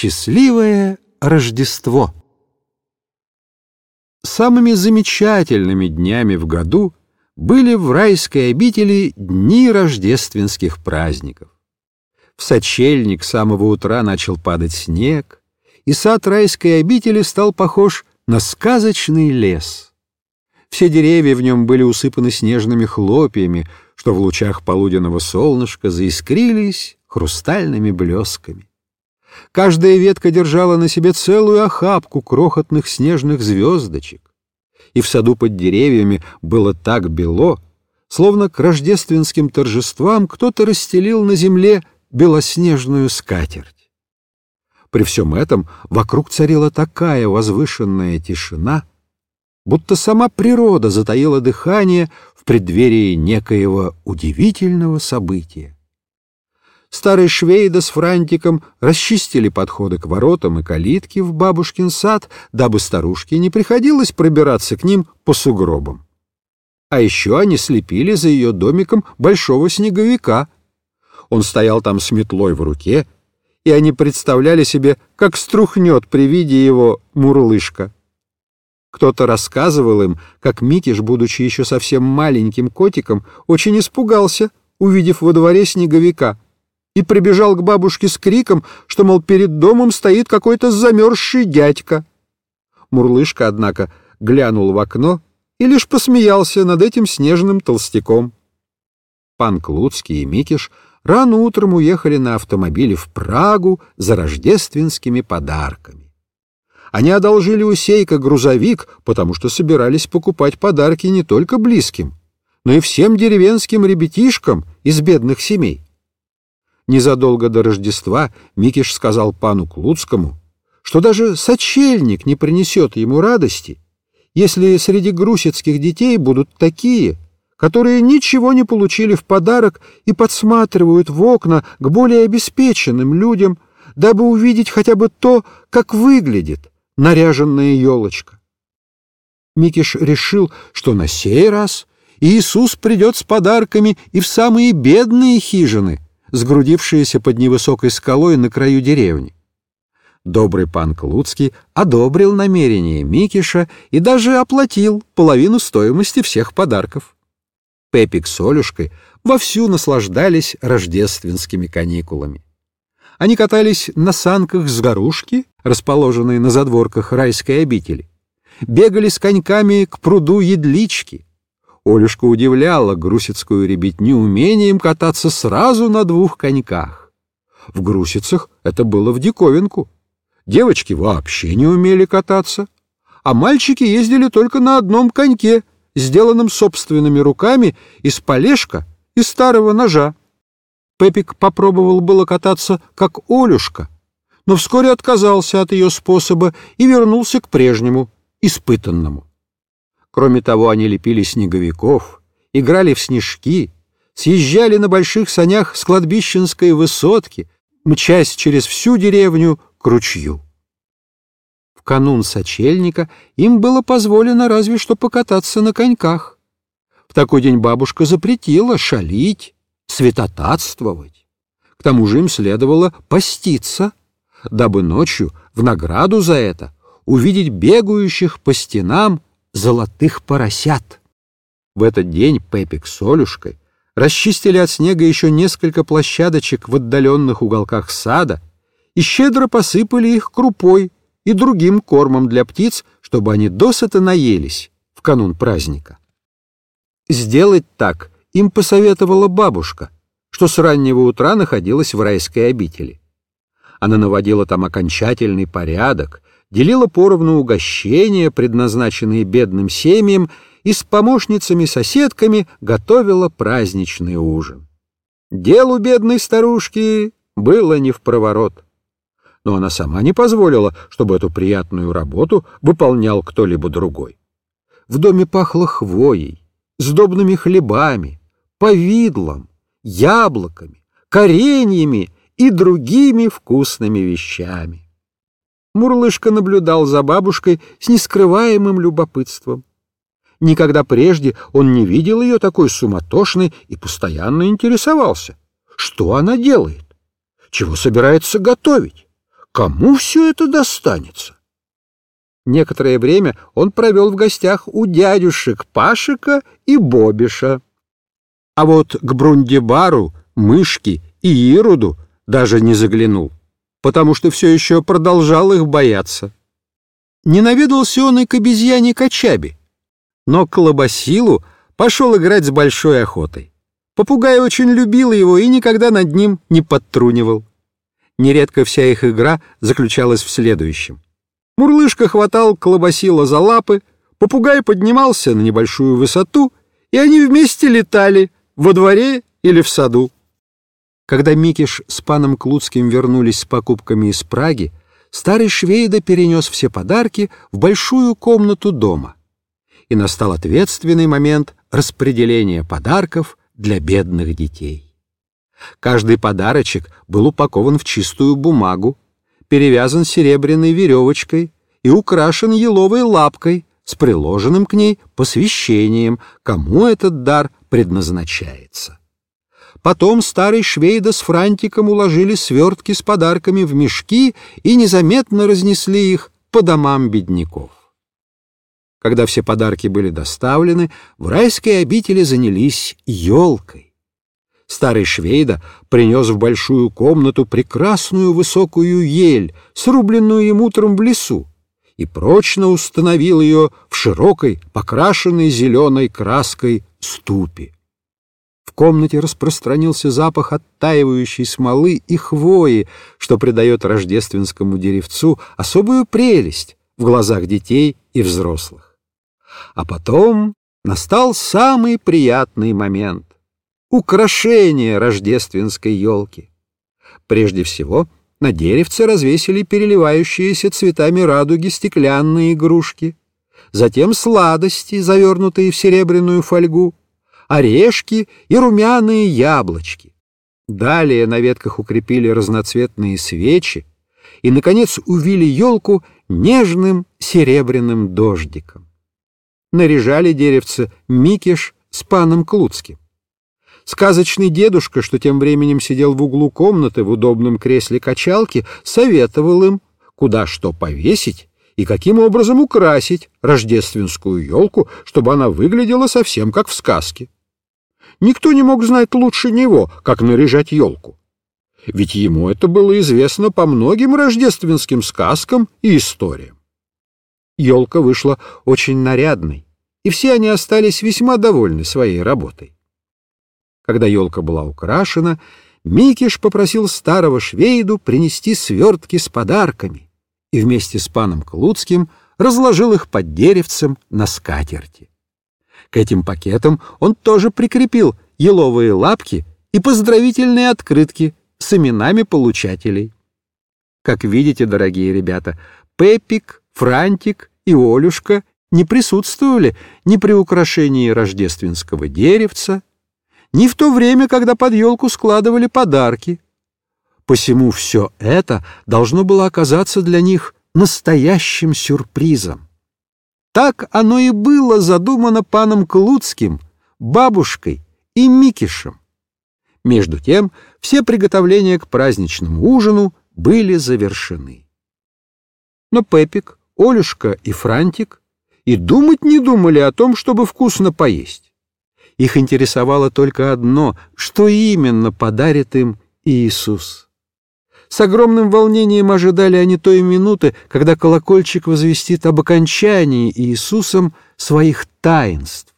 Счастливое Рождество Самыми замечательными днями в году были в райской обители дни рождественских праздников. В сочельник с самого утра начал падать снег, и сад райской обители стал похож на сказочный лес. Все деревья в нем были усыпаны снежными хлопьями, что в лучах полуденного солнышка заискрились хрустальными блесками. Каждая ветка держала на себе целую охапку крохотных снежных звездочек, и в саду под деревьями было так бело, словно к рождественским торжествам кто-то расстелил на земле белоснежную скатерть. При всем этом вокруг царила такая возвышенная тишина, будто сама природа затаила дыхание в преддверии некоего удивительного события. Старый Швейда с Франтиком расчистили подходы к воротам и калитке в бабушкин сад, дабы старушке не приходилось пробираться к ним по сугробам. А еще они слепили за ее домиком большого снеговика. Он стоял там с метлой в руке — и они представляли себе, как струхнет при виде его мурлышка. Кто-то рассказывал им, как Микиш, будучи еще совсем маленьким котиком, очень испугался, увидев во дворе снеговика, и прибежал к бабушке с криком, что, мол, перед домом стоит какой-то замерзший дядька. Мурлышка, однако, глянул в окно и лишь посмеялся над этим снежным толстяком. Пан Клуцкий и Микиш — рано утром уехали на автомобиле в Прагу за рождественскими подарками. Они одолжили у Сейка грузовик, потому что собирались покупать подарки не только близким, но и всем деревенским ребятишкам из бедных семей. Незадолго до Рождества Микиш сказал пану Клуцкому, что даже сочельник не принесет ему радости, если среди грусицких детей будут такие, которые ничего не получили в подарок и подсматривают в окна к более обеспеченным людям, дабы увидеть хотя бы то, как выглядит наряженная елочка. Микиш решил, что на сей раз Иисус придет с подарками и в самые бедные хижины, сгрудившиеся под невысокой скалой на краю деревни. Добрый пан Клуцкий одобрил намерение Микиша и даже оплатил половину стоимости всех подарков. Пепик с Олюшкой вовсю наслаждались рождественскими каникулами. Они катались на санках с горушки, расположенной на задворках райской обители, бегали с коньками к пруду Едлички. Олюшка удивляла грусицкую ребятню умением кататься сразу на двух коньках. В грусицах это было в диковинку. Девочки вообще не умели кататься, а мальчики ездили только на одном коньке — сделанным собственными руками из полежка и старого ножа. Пепик попробовал было кататься, как Олюшка, но вскоре отказался от ее способа и вернулся к прежнему, испытанному. Кроме того, они лепили снеговиков, играли в снежки, съезжали на больших санях с кладбищенской высотки, мчась через всю деревню к ручью канун сочельника им было позволено разве что покататься на коньках. В такой день бабушка запретила шалить, святотатствовать. К тому же им следовало поститься, дабы ночью в награду за это увидеть бегающих по стенам золотых поросят. В этот день Пепик с Олюшкой расчистили от снега еще несколько площадочек в отдаленных уголках сада и щедро посыпали их крупой, и другим кормом для птиц, чтобы они досыта наелись в канун праздника. Сделать так им посоветовала бабушка, что с раннего утра находилась в райской обители. Она наводила там окончательный порядок, делила поровну угощения, предназначенные бедным семьям, и с помощницами-соседками готовила праздничный ужин. Делу бедной старушки было не в проворот но она сама не позволила, чтобы эту приятную работу выполнял кто-либо другой. В доме пахло хвоей, сдобными хлебами, повидлом, яблоками, кореньями и другими вкусными вещами. Мурлышка наблюдал за бабушкой с нескрываемым любопытством. Никогда прежде он не видел ее такой суматошной и постоянно интересовался, что она делает, чего собирается готовить кому все это достанется? Некоторое время он провел в гостях у дядюшек Пашика и Бобиша. А вот к Брундибару, Мышке и Ироду даже не заглянул, потому что все еще продолжал их бояться. Не наведался он и к обезьяне Качаби, но к Лобасилу пошел играть с большой охотой. Попугай очень любил его и никогда над ним не подтрунивал. Нередко вся их игра заключалась в следующем. Мурлышка хватал Колобасила за лапы, попугай поднимался на небольшую высоту, и они вместе летали во дворе или в саду. Когда Микиш с паном Клуцким вернулись с покупками из Праги, старый Швейда перенес все подарки в большую комнату дома. И настал ответственный момент распределения подарков для бедных детей. Каждый подарочек был упакован в чистую бумагу, перевязан серебряной веревочкой и украшен еловой лапкой с приложенным к ней посвящением, кому этот дар предназначается. Потом старый Швейда с Франтиком уложили свертки с подарками в мешки и незаметно разнесли их по домам бедняков. Когда все подарки были доставлены, в райской обители занялись елкой. Старый Швейда принес в большую комнату прекрасную высокую ель, срубленную им утром в лесу, и прочно установил ее в широкой, покрашенной зеленой краской ступе. Комнате распространился запах оттаивающей смолы и хвои, что придает рождественскому деревцу особую прелесть в глазах детей и взрослых. А потом настал самый приятный момент украшение рождественской елки. Прежде всего, на деревце развесили переливающиеся цветами радуги стеклянные игрушки, затем сладости, завернутые в серебряную фольгу, орешки и румяные яблочки. Далее на ветках укрепили разноцветные свечи и, наконец, увили елку нежным серебряным дождиком. Наряжали деревце Микиш с паном Клуцким. Сказочный дедушка, что тем временем сидел в углу комнаты в удобном кресле качалки, советовал им, куда что повесить и каким образом украсить рождественскую елку, чтобы она выглядела совсем как в сказке. Никто не мог знать лучше него, как наряжать елку. Ведь ему это было известно по многим рождественским сказкам и историям. Елка вышла очень нарядной, и все они остались весьма довольны своей работой. Когда елка была украшена, Микиш попросил старого швейду принести свертки с подарками и вместе с паном Клуцким разложил их под деревцем на скатерти. К этим пакетам он тоже прикрепил еловые лапки и поздравительные открытки с именами получателей. Как видите, дорогие ребята, Пепик, Франтик и Олюшка не присутствовали ни при украшении рождественского деревца, ни в то время, когда под елку складывали подарки. Посему все это должно было оказаться для них настоящим сюрпризом. Так оно и было задумано паном Клуцким, бабушкой и Микишем. Между тем все приготовления к праздничному ужину были завершены. Но Пепик, Олюшка и Франтик и думать не думали о том, чтобы вкусно поесть. Их интересовало только одно — что именно подарит им Иисус. С огромным волнением ожидали они той минуты, когда колокольчик возвестит об окончании Иисусом своих таинств.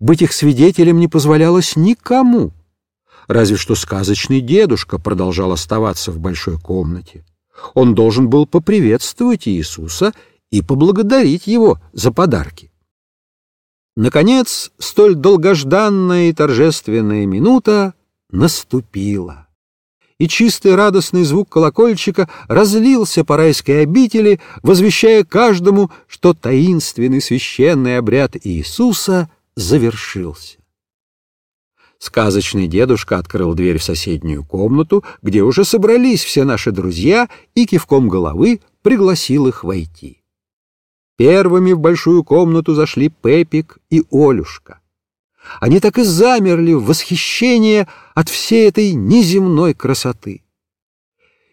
Быть их свидетелем не позволялось никому. Разве что сказочный дедушка продолжал оставаться в большой комнате. Он должен был поприветствовать Иисуса и поблагодарить его за подарки. Наконец, столь долгожданная и торжественная минута наступила. И чистый радостный звук колокольчика разлился по райской обители, возвещая каждому, что таинственный священный обряд Иисуса завершился. Сказочный дедушка открыл дверь в соседнюю комнату, где уже собрались все наши друзья, и кивком головы пригласил их войти. Первыми в большую комнату зашли Пепик и Олюшка. Они так и замерли в восхищении от всей этой неземной красоты.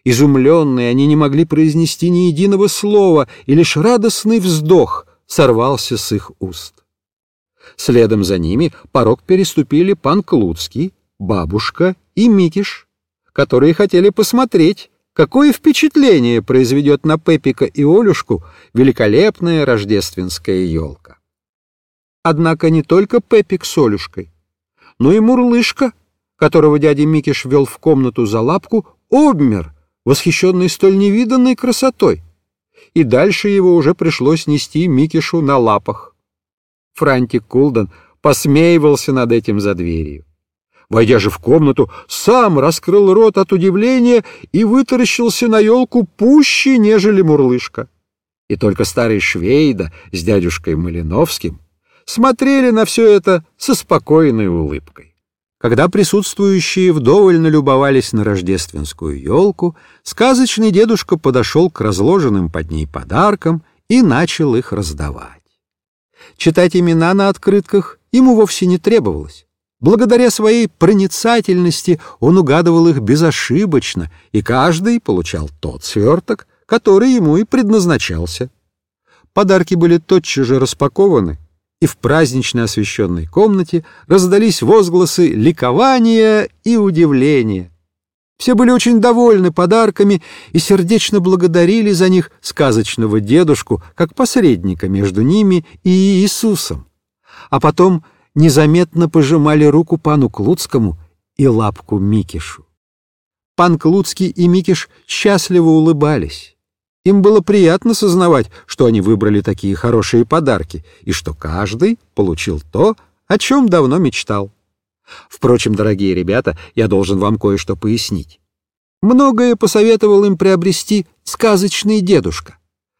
Изумленные, они не могли произнести ни единого слова, и лишь радостный вздох сорвался с их уст. Следом за ними порог переступили пан Клуцкий, бабушка и Микиш, которые хотели посмотреть, какое впечатление произведет на Пепика и Олюшку великолепная рождественская елка. Однако не только Пепик с Олюшкой, но и Мурлышка, которого дядя Микиш вел в комнату за лапку, обмер, восхищенный столь невиданной красотой, и дальше его уже пришлось нести Микишу на лапах. Франтик Кулден посмеивался над этим за дверью. Войдя же в комнату, сам раскрыл рот от удивления и вытаращился на елку пуще, нежели мурлышка. И только старый Швейда с дядюшкой Малиновским смотрели на все это со спокойной улыбкой. Когда присутствующие вдоволь налюбовались на рождественскую елку, сказочный дедушка подошел к разложенным под ней подаркам и начал их раздавать. Читать имена на открытках ему вовсе не требовалось. Благодаря своей проницательности он угадывал их безошибочно, и каждый получал тот сверток, который ему и предназначался. Подарки были тотчас же распакованы, и в празднично освещенной комнате раздались возгласы ликования и удивления. Все были очень довольны подарками и сердечно благодарили за них сказочного дедушку как посредника между ними и Иисусом. А потом незаметно пожимали руку пану Клуцкому и лапку Микишу. Пан Клуцкий и Микиш счастливо улыбались. Им было приятно сознавать, что они выбрали такие хорошие подарки, и что каждый получил то, о чем давно мечтал. Впрочем, дорогие ребята, я должен вам кое-что пояснить. Многое посоветовал им приобрести сказочный дедушка,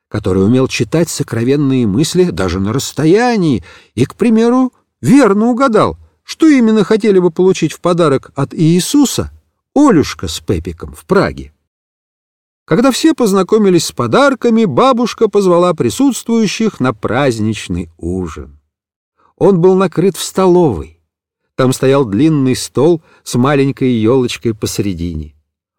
который умел читать сокровенные мысли даже на расстоянии и, к примеру, верно угадал, что именно хотели бы получить в подарок от Иисуса Олюшка с Пепиком в Праге. Когда все познакомились с подарками, бабушка позвала присутствующих на праздничный ужин. Он был накрыт в столовой. Там стоял длинный стол с маленькой елочкой посредине.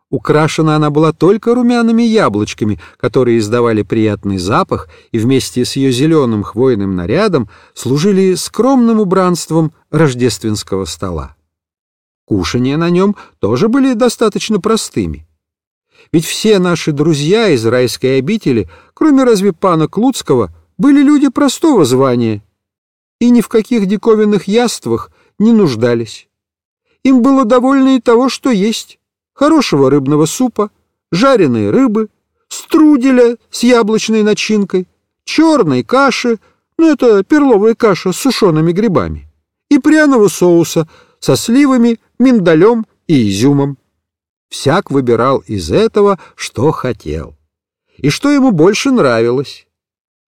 Украшена она была только румяными яблочками, которые издавали приятный запах и вместе с ее зеленым хвойным нарядом служили скромным убранством рождественского стола. Кушания на нем тоже были достаточно простыми. Ведь все наши друзья из райской обители, кроме разве пана Клуцкого, были люди простого звания и ни в каких диковинных яствах не нуждались. Им было довольно и того, что есть. Хорошего рыбного супа, жареной рыбы, струделя с яблочной начинкой, черной каши, ну это перловая каша с сушеными грибами, и пряного соуса со сливами, миндалем и изюмом. Всяк выбирал из этого, что хотел. И что ему больше нравилось.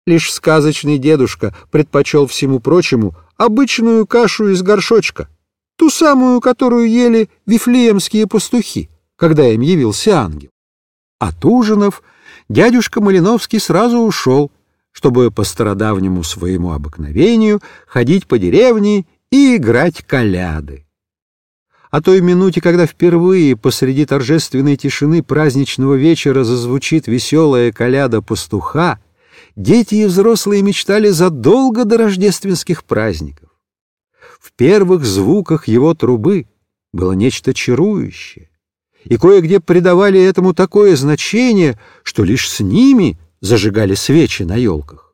Лишь сказочный дедушка предпочел всему прочему обычную кашу из горшочка, ту самую, которую ели вифлеемские пастухи, когда им явился ангел. От ужинов дядюшка Малиновский сразу ушел, чтобы по стародавнему своему обыкновению ходить по деревне и играть коляды о той минуте, когда впервые посреди торжественной тишины праздничного вечера зазвучит веселая коляда пастуха, дети и взрослые мечтали задолго до рождественских праздников. В первых звуках его трубы было нечто чарующее, и кое-где придавали этому такое значение, что лишь с ними зажигали свечи на елках.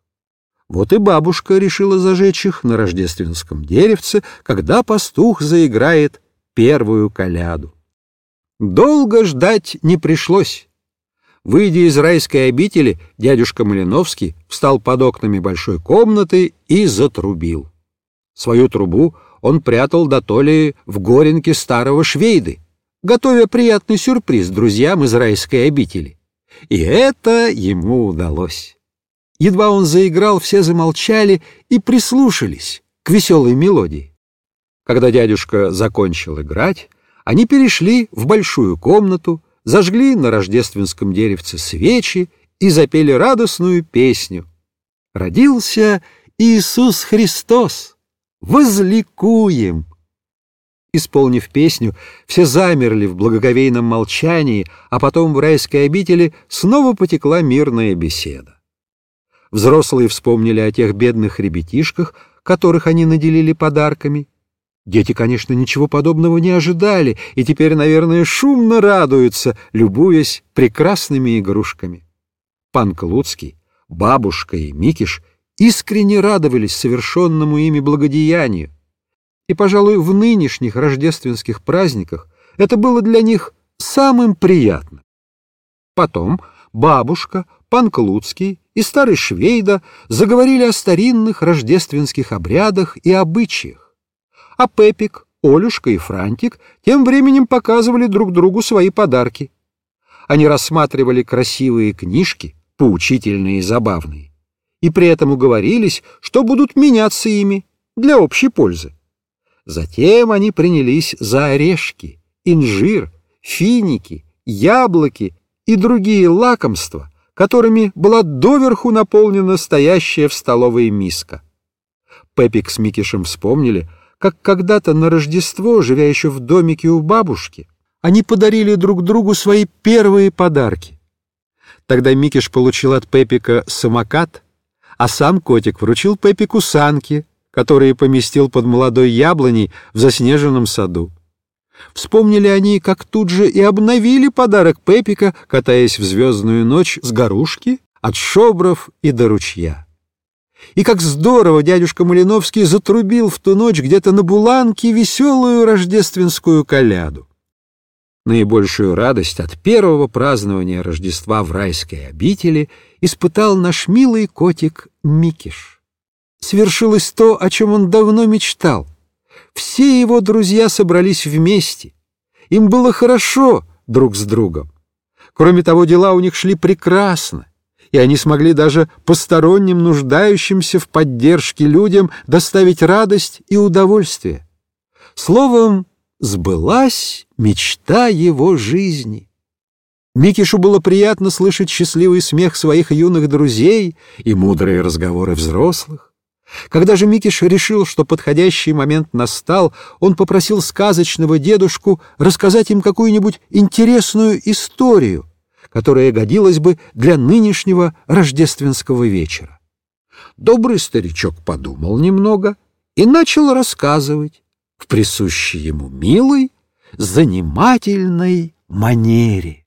Вот и бабушка решила зажечь их на рождественском деревце, когда пастух заиграет первую коляду. Долго ждать не пришлось. Выйдя из райской обители, дядюшка Малиновский встал под окнами большой комнаты и затрубил. Свою трубу он прятал до толи в горенке старого швейды, готовя приятный сюрприз друзьям из райской обители. И это ему удалось. Едва он заиграл, все замолчали и прислушались к веселой мелодии. Когда дядюшка закончил играть, они перешли в большую комнату, зажгли на рождественском деревце свечи и запели радостную песню. «Родился Иисус Христос! Возликуем!» Исполнив песню, все замерли в благоговейном молчании, а потом в райской обители снова потекла мирная беседа. Взрослые вспомнили о тех бедных ребятишках, которых они наделили подарками. Дети, конечно, ничего подобного не ожидали и теперь, наверное, шумно радуются, любуясь прекрасными игрушками. Пан Клуцкий, бабушка и Микиш искренне радовались совершенному ими благодеянию. И, пожалуй, в нынешних рождественских праздниках это было для них самым приятным. Потом бабушка, пан Клуцкий и старый Швейда заговорили о старинных рождественских обрядах и обычаях. А Пепик, Олюшка и Франтик тем временем показывали друг другу свои подарки. Они рассматривали красивые книжки, поучительные и забавные, и при этом уговорились, что будут меняться ими для общей пользы. Затем они принялись за орешки, инжир, финики, яблоки и другие лакомства, которыми была доверху наполнена стоящая в столовой миска. Пепик с Микишем вспомнили, как когда-то на Рождество, живя еще в домике у бабушки, они подарили друг другу свои первые подарки. Тогда Микиш получил от Пепика самокат, а сам котик вручил Пепику санки — которые поместил под молодой яблоней в заснеженном саду. Вспомнили они, как тут же и обновили подарок Пепика, катаясь в звездную ночь с горушки, от шобров и до ручья. И как здорово дядюшка Малиновский затрубил в ту ночь где-то на Буланке веселую рождественскую коляду. Наибольшую радость от первого празднования Рождества в райской обители испытал наш милый котик Микиш свершилось то, о чем он давно мечтал. Все его друзья собрались вместе. Им было хорошо друг с другом. Кроме того, дела у них шли прекрасно, и они смогли даже посторонним, нуждающимся в поддержке людям доставить радость и удовольствие. Словом, сбылась мечта его жизни. Микишу было приятно слышать счастливый смех своих юных друзей и мудрые разговоры взрослых. Когда же Микиш решил, что подходящий момент настал, он попросил сказочного дедушку рассказать им какую-нибудь интересную историю, которая годилась бы для нынешнего рождественского вечера. Добрый старичок подумал немного и начал рассказывать в присущей ему милой, занимательной манере.